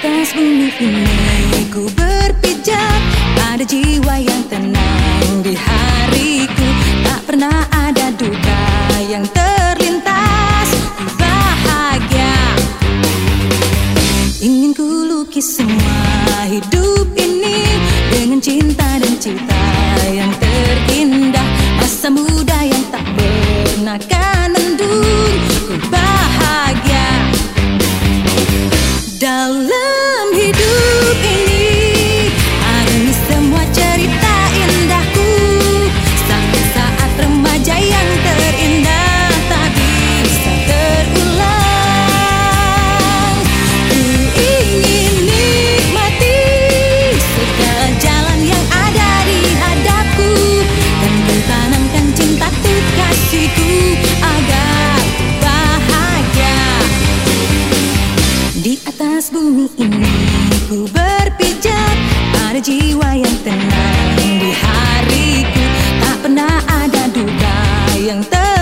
atas bumi ini ku berpijak. Pada jiwa yang tenang di hariku. Tak pernah ada duka yang terlintas. Bahagia. Ingin ku lukis semua hidup ini dengan cinta dan cita yang terindah. Ada jiwa yang tenang di hariku. Tak pernah ada duka yang ter